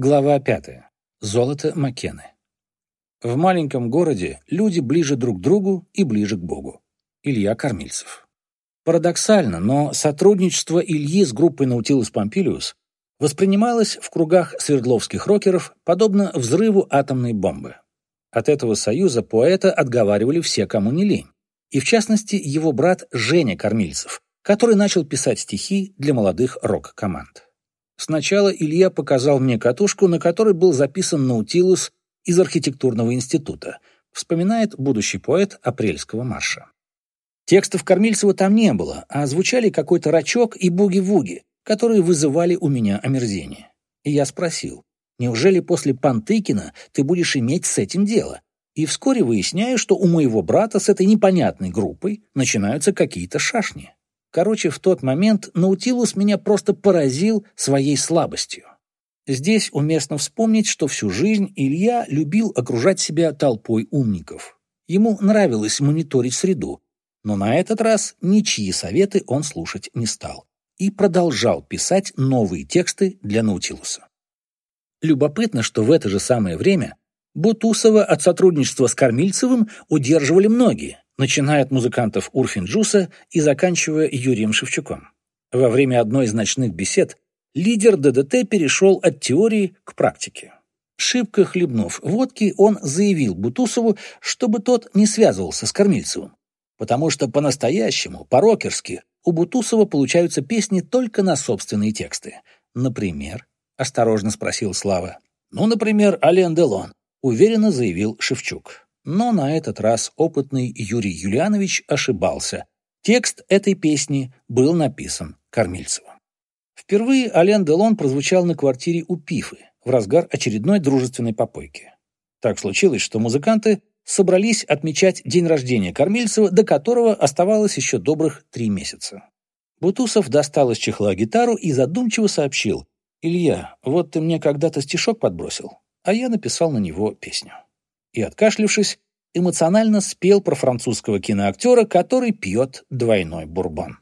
Глава пятая. Золото Маккены. В маленьком городе люди ближе друг к другу и ближе к Богу. Илья Кормильцев. Парадоксально, но сотрудничество Ильи с группой Наутилус Помпилиус воспринималось в кругах свердловских рокеров подобно взрыву атомной бомбы. От этого союза поэта отговаривали все, кому не лень. И в частности, его брат Женя Кормильцев, который начал писать стихи для молодых рок-команд. Сначала Илья показал мне катушку, на которой был записан Наутилус из архитектурного института, вспоминает будущий поэт апрельского марша. Текстов Кормильцева там не было, а звучали какой-то рачок и буги-вуги, которые вызывали у меня омерзение. И я спросил, неужели после Пантыкина ты будешь иметь с этим дело? И вскоре выясняю, что у моего брата с этой непонятной группой начинаются какие-то шашни. Короче, в тот момент Наутилус меня просто поразил своей слабостью. Здесь уместно вспомнить, что всю жизнь Илья любил окружать себя толпой умников. Ему нравилось мониторить среду, но на этот раз ничьи советы он слушать не стал и продолжал писать новые тексты для Наутилуса. Любопытно, что в это же самое время Бутусова от сотрудничества с Кормильцевым удерживали многие, начиная от музыкантов Урфин-Джуса и заканчивая Юрием Шевчуком. Во время одной из ночных бесед лидер ДДТ перешел от теории к практике. Шибко хлебнув водки, он заявил Бутусову, чтобы тот не связывался с Кормильцевым, потому что по-настоящему, по-рокерски, у Бутусова получаются песни только на собственные тексты. Например, осторожно спросил Слава. Ну, например, Ален Делон, уверенно заявил Шевчук. Но на этот раз опытный Юрий Юлианович ошибался. Текст этой песни был написан Кормильцевым. Впервые Ален Делон прозвучал на квартире у Пифы в разгар очередной дружественной попойки. Так случилось, что музыканты собрались отмечать день рождения Кормильцева, до которого оставалось еще добрых три месяца. Бутусов достал из чехла гитару и задумчиво сообщил. «Илья, вот ты мне когда-то стишок подбросил, а я написал на него песню» и, откашлившись, эмоционально спел про французского киноактера, который пьет двойной бурбон.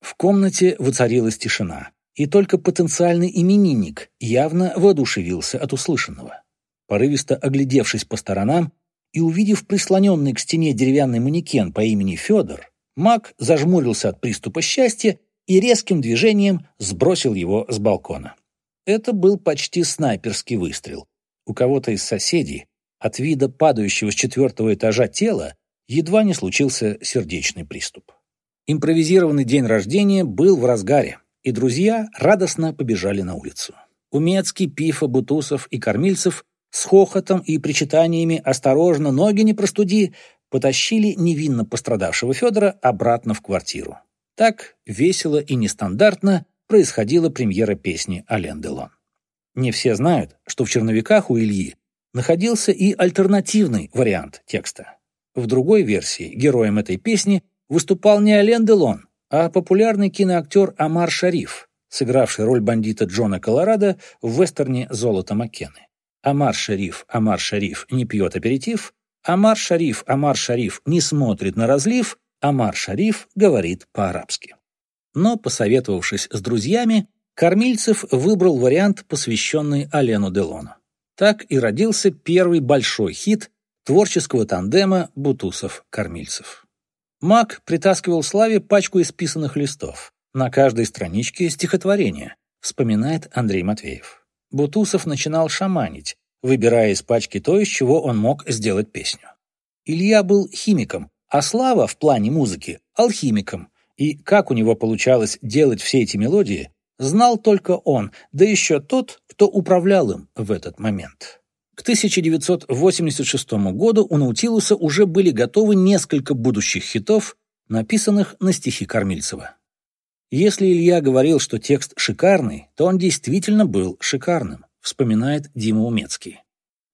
В комнате воцарилась тишина, и только потенциальный именинник явно воодушевился от услышанного. Порывисто оглядевшись по сторонам и увидев прислоненный к стене деревянный манекен по имени Федор, маг зажмурился от приступа счастья и резким движением сбросил его с балкона. Это был почти снайперский выстрел. У кого-то из соседей от вида падающего с четвертого этажа тела едва не случился сердечный приступ. Импровизированный день рождения был в разгаре, и друзья радостно побежали на улицу. Умецкий, Пифа, Бутусов и Кормильцев с хохотом и причитаниями «Осторожно, ноги не простуди!» потащили невинно пострадавшего Федора обратно в квартиру. Так весело и нестандартно происходила премьера песни «Ален Делон». Не все знают, что в черновиках у Ильи находился и альтернативный вариант текста. В другой версии героем этой песни выступал не Ален Делон, а популярный киноактер Омар Шариф, сыгравший роль бандита Джона Колорадо в вестерне «Золото Маккены». Омар Шариф, Омар Шариф не пьет аперитив, Омар Шариф, Омар Шариф не смотрит на разлив, Омар Шариф говорит по-арабски. Но, посоветовавшись с друзьями, Кормильцев выбрал вариант, посвященный Алену Делону. Так и родился первый большой хит творческого тандема Бутусов-Кормильцев. Мак притаскивал Славе пачку исписанных листов. На каждой страничке стихотворение, вспоминает Андрей Матвеев. Бутусов начинал шаманить, выбирая из пачки то, из чего он мог сделать песню. Илья был химиком, а Слава в плане музыки – алхимиком, и как у него получалось делать все эти мелодии, знал только он, да еще тот, кто управлял им в этот момент. К 1986 году у Наутилуса уже были готовы несколько будущих хитов, написанных на стихи Кормильцева. Если Илья говорил, что текст шикарный, то он действительно был шикарным, вспоминает Дима Умецкий.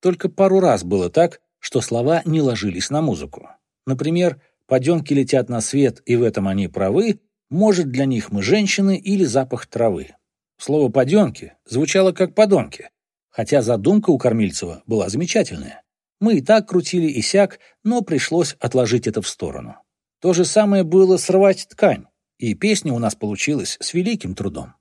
Только пару раз было так, что слова не ложились на музыку. Например, «Поденки летят на свет, и в этом они правы», может, для них мы женщины или запах травы. Слово «поденки» звучало как «подонки», хотя задумка у Кормильцева была замечательная. Мы и так крутили и сяк, но пришлось отложить это в сторону. То же самое было срывать ткань, и песня у нас получилась с великим трудом.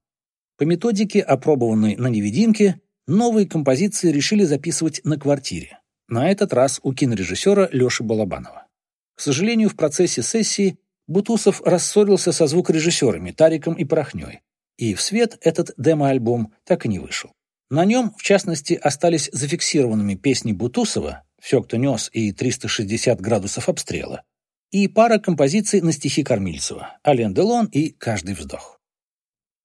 По методике, опробованной на невидимке, новые композиции решили записывать на квартире. На этот раз у кинорежиссера Леши Балабанова. К сожалению, в процессе сессии Бутусов рассорился со звукорежиссерами Тариком и Порохней, и в свет этот демо-альбом так и не вышел. На нем, в частности, остались зафиксированными песни Бутусова «Все, кто нес» и «360 градусов обстрела», и пара композиций на стихи Кормильцева «Ален Делон» и «Каждый вздох».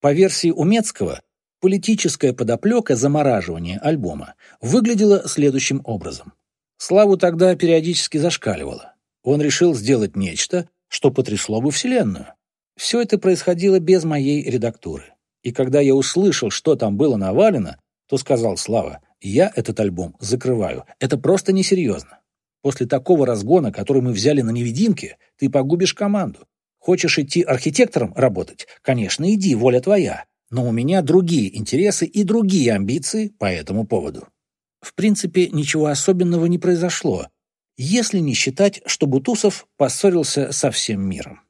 По версии Умецкого, политическая подоплека замораживания альбома выглядела следующим образом. Славу тогда периодически зашкаливало. Он решил сделать нечто, что потрясло бы Вселенную. Все это происходило без моей редактуры. И когда я услышал, что там было навалено, то сказал Слава, я этот альбом закрываю. Это просто несерьезно. После такого разгона, который мы взяли на невидимке, ты погубишь команду. Хочешь идти архитектором работать? Конечно, иди, воля твоя. Но у меня другие интересы и другие амбиции по этому поводу. В принципе, ничего особенного не произошло, если не считать, что Бутусов поссорился со всем миром.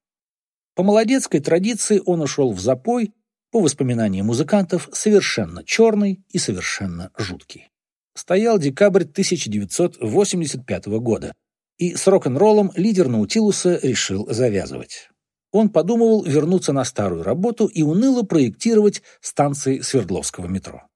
По молодецкой традиции он ушел в запой, по воспоминаниям музыкантов, совершенно черный и совершенно жуткий. Стоял декабрь 1985 года, и с рок-н-роллом лидер Наутилуса решил завязывать. Он подумывал вернуться на старую работу и уныло проектировать станции Свердловского метро.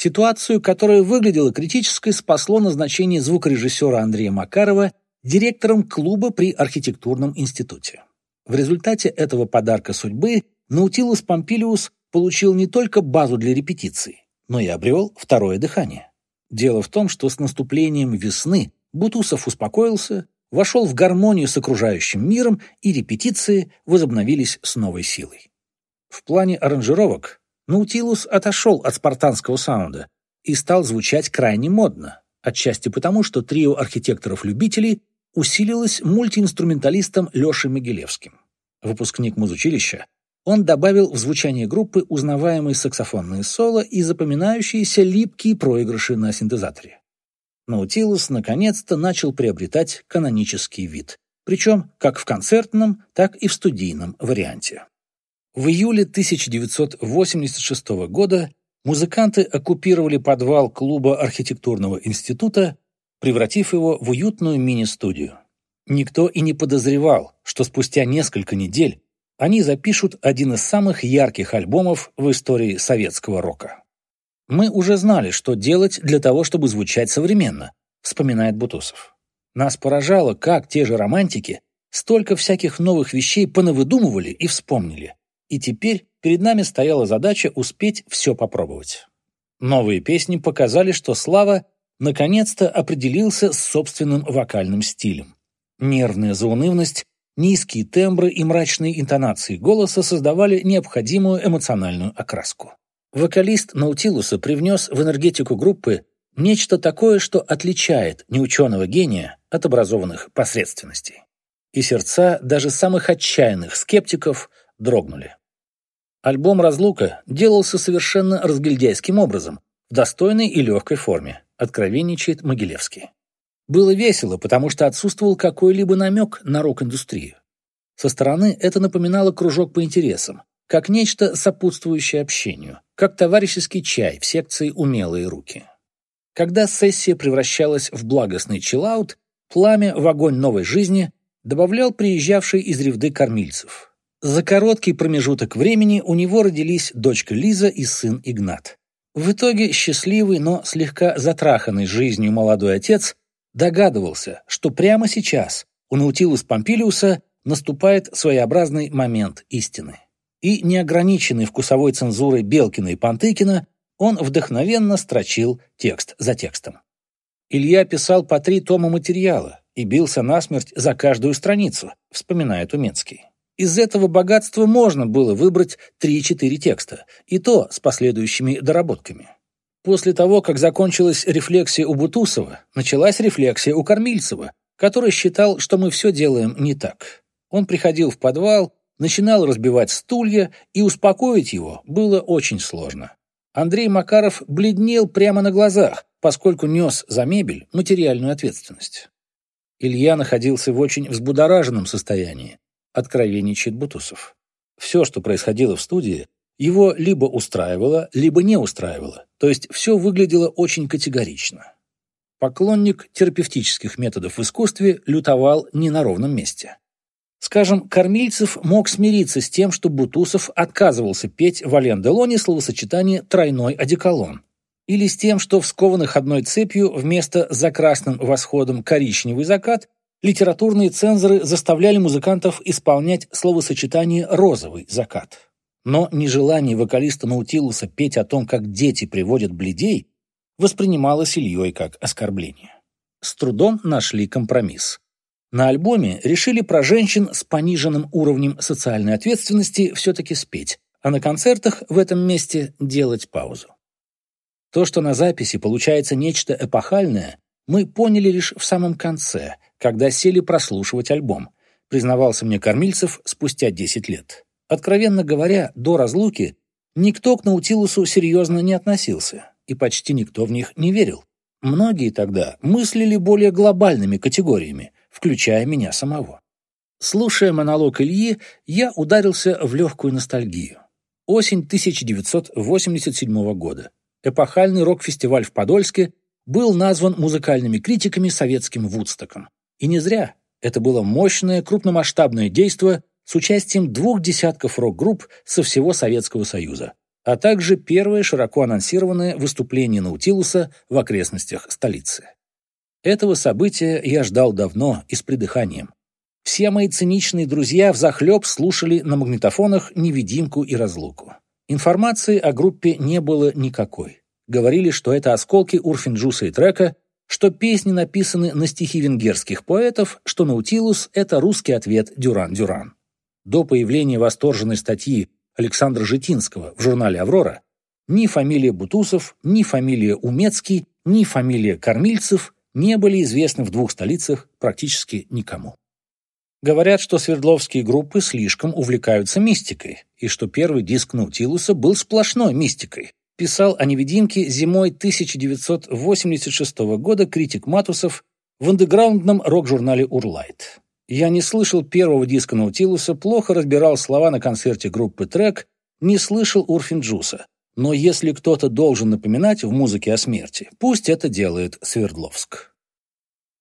Ситуацию, которая выглядела критической, спасло назначение звукорежиссера Андрея Макарова директором клуба при архитектурном институте. В результате этого подарка судьбы Наутилус Помпилиус получил не только базу для репетиций, но и обрел второе дыхание. Дело в том, что с наступлением весны Бутусов успокоился, вошел в гармонию с окружающим миром, и репетиции возобновились с новой силой. В плане аранжировок Наутилус отошел от спартанского саунда и стал звучать крайне модно, отчасти потому, что трио архитекторов-любителей усилилось мультиинструменталистом Лешей Могилевским. Выпускник музучилища, он добавил в звучание группы узнаваемые саксофонные соло и запоминающиеся липкие проигрыши на синтезаторе. Наутилус наконец-то начал приобретать канонический вид, причем как в концертном, так и в студийном варианте. В июле 1986 года музыканты оккупировали подвал клуба архитектурного института, превратив его в уютную мини-студию. Никто и не подозревал, что спустя несколько недель они запишут один из самых ярких альбомов в истории советского рока. «Мы уже знали, что делать для того, чтобы звучать современно», вспоминает Бутусов. «Нас поражало, как те же романтики столько всяких новых вещей понавыдумывали и вспомнили и теперь перед нами стояла задача успеть все попробовать. Новые песни показали, что Слава наконец-то определился с собственным вокальным стилем. Нервная заунывность, низкие тембры и мрачные интонации голоса создавали необходимую эмоциональную окраску. Вокалист Наутилуса привнес в энергетику группы нечто такое, что отличает неученого гения от образованных посредственностей. И сердца даже самых отчаянных скептиков дрогнули. Альбом «Разлука» делался совершенно разгильдяйским образом, в достойной и легкой форме, откровенничает Могилевский. Было весело, потому что отсутствовал какой-либо намек на рок-индустрию. Со стороны это напоминало кружок по интересам, как нечто сопутствующее общению, как товарищеский чай в секции «Умелые руки». Когда сессия превращалась в благостный чиллаут, пламя в огонь новой жизни добавлял приезжавший из ревды кормильцев – за короткий промежуток времени у него родились дочка Лиза и сын Игнат. В итоге счастливый, но слегка затраханный жизнью молодой отец догадывался, что прямо сейчас у Наутилус Помпилиуса наступает своеобразный момент истины. И неограниченный вкусовой цензурой Белкина и Пантыкина, он вдохновенно строчил текст за текстом. Илья писал по три тома материала и бился насмерть за каждую страницу, вспоминает Уменский. Из этого богатства можно было выбрать 3-4 текста, и то с последующими доработками. После того, как закончилась рефлексия у Бутусова, началась рефлексия у Кормильцева, который считал, что мы все делаем не так. Он приходил в подвал, начинал разбивать стулья, и успокоить его было очень сложно. Андрей Макаров бледнел прямо на глазах, поскольку нес за мебель материальную ответственность. Илья находился в очень взбудораженном состоянии откровенничает Бутусов. Все, что происходило в студии, Его либо устраивало, либо не устраивало, то есть все выглядело очень категорично. Поклонник терапевтических методов в искусстве лютовал не на ровном месте. Скажем, Кормильцев мог смириться с тем, что Бутусов отказывался петь в Ален Делоне словосочетание «тройной одеколон», или с тем, что в скованных одной цепью вместо «за красным восходом коричневый закат» литературные цензоры заставляли музыкантов исполнять словосочетание «розовый закат». Но нежелание вокалиста Наутилуса петь о том, как дети приводят бледей, воспринималось Ильей как оскорбление. С трудом нашли компромисс. На альбоме решили про женщин с пониженным уровнем социальной ответственности все-таки спеть, а на концертах в этом месте делать паузу. То, что на записи получается нечто эпохальное, мы поняли лишь в самом конце, когда сели прослушивать альбом, признавался мне Кормильцев спустя 10 лет. Откровенно говоря, до разлуки никто к Наутилусу серьезно не относился, и почти никто в них не верил. Многие тогда мыслили более глобальными категориями, включая меня самого. Слушая монолог Ильи, я ударился в легкую ностальгию. Осень 1987 года. Эпохальный рок-фестиваль в Подольске был назван музыкальными критиками советским Вудстоком. И не зря. Это было мощное, крупномасштабное действие с участием двух десятков рок-групп со всего Советского Союза, а также первое широко анонсированное выступление Наутилуса в окрестностях столицы. Этого события я ждал давно и с придыханием. Все мои циничные друзья взахлеб слушали на магнитофонах «Невидимку» и «Разлуку». Информации о группе не было никакой. Говорили, что это осколки Урфинджуса и трека, что песни написаны на стихи венгерских поэтов, что Наутилус — это русский ответ Дюран-Дюран. До появления восторженной статьи Александра Житинского в журнале «Аврора» ни фамилия Бутусов, ни фамилия Умецкий, ни фамилия Кормильцев не были известны в двух столицах практически никому. Говорят, что свердловские группы слишком увлекаются мистикой, и что первый диск Наутилуса был сплошной мистикой. Писал о невидимке зимой 1986 года критик Матусов в андеграундном рок-журнале «Урлайт». Я не слышал первого диска Наутилуса, плохо разбирал слова на концерте группы «Трек», не слышал Урфинджуса. Но если кто-то должен напоминать в музыке о смерти, пусть это делает Свердловск.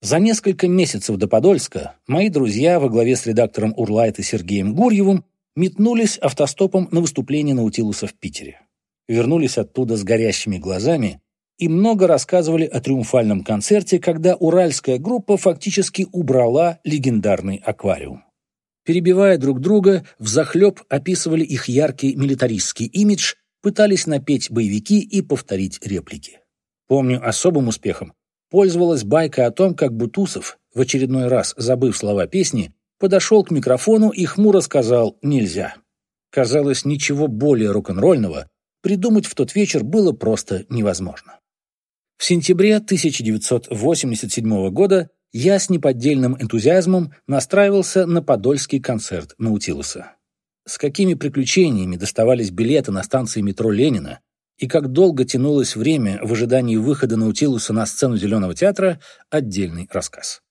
За несколько месяцев до Подольска мои друзья во главе с редактором Урлайта Сергеем Гурьевым метнулись автостопом на выступление Наутилуса в Питере. Вернулись оттуда с горящими глазами и много рассказывали о триумфальном концерте, когда уральская группа фактически убрала легендарный аквариум. Перебивая друг друга, взахлеб описывали их яркий милитаристский имидж, пытались напеть боевики и повторить реплики. Помню, особым успехом пользовалась байка о том, как Бутусов, в очередной раз забыв слова песни, подошел к микрофону и хмуро сказал «нельзя». Казалось, ничего более рок-н-ролльного придумать в тот вечер было просто невозможно. В сентябре 1987 года я с неподдельным энтузиазмом настраивался на подольский концерт Наутилуса. С какими приключениями доставались билеты на станции метро Ленина и как долго тянулось время в ожидании выхода Наутилуса на сцену Зеленого театра – отдельный рассказ.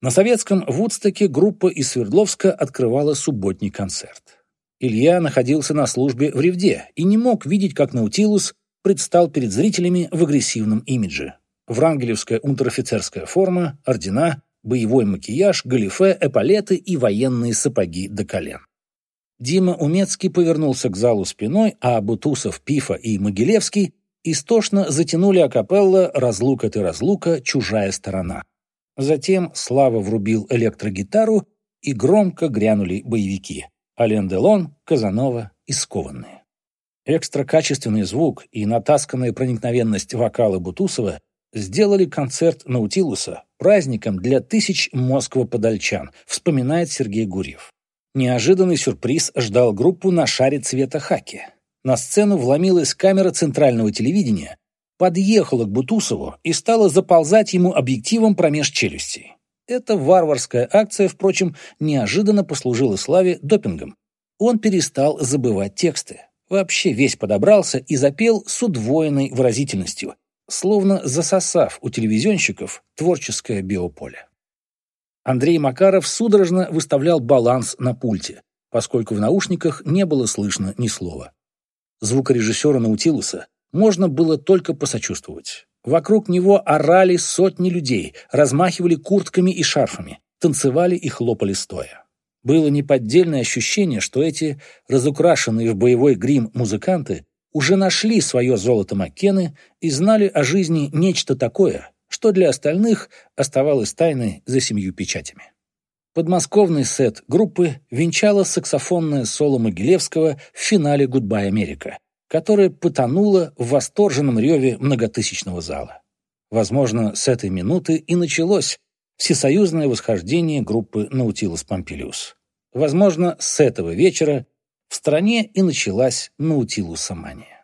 На советском Вудстоке группа из Свердловска открывала субботний концерт. Илья находился на службе в Ревде и не мог видеть, как Наутилус предстал перед зрителями в агрессивном имидже. Врангелевская унтер-офицерская форма, ордена, боевой макияж, галифе, эполеты и военные сапоги до колен. Дима Умецкий повернулся к залу спиной, а Бутусов, Пифа и Могилевский истошно затянули акапелла «Разлука ты разлука, чужая сторона». Затем Слава врубил электрогитару, и громко грянули боевики. Ален Делон, Казанова и Скованные. Экстракачественный звук и натасканная проникновенность вокала Бутусова сделали концерт Наутилуса праздником для тысяч москвоподольчан, вспоминает Сергей Гурьев. Неожиданный сюрприз ждал группу на шаре цвета хаки. На сцену вломилась камера центрального телевидения, подъехала к Бутусову и стала заползать ему объективом промеж челюстей. Эта варварская акция, впрочем, неожиданно послужила Славе допингом. Он перестал забывать тексты вообще весь подобрался и запел с удвоенной выразительностью, словно засосав у телевизионщиков творческое биополе. Андрей Макаров судорожно выставлял баланс на пульте, поскольку в наушниках не было слышно ни слова. звукорежиссера Наутилуса, можно было только посочувствовать. Вокруг него орали сотни людей, размахивали куртками и шарфами, танцевали и хлопали стоя. Было неподдельное ощущение, что эти разукрашенные в боевой грим музыканты уже нашли свое золото Маккены и знали о жизни нечто такое, что для остальных оставалось тайной за семью печатями. Подмосковный сет группы венчала саксофонное соло Могилевского в финале «Гудбай, Америка», которое потонуло в восторженном реве многотысячного зала. Возможно, с этой минуты и началось всесоюзное восхождение группы «Наутилус Помпилиус». Возможно, с этого вечера в стране и началась Наутилусомания.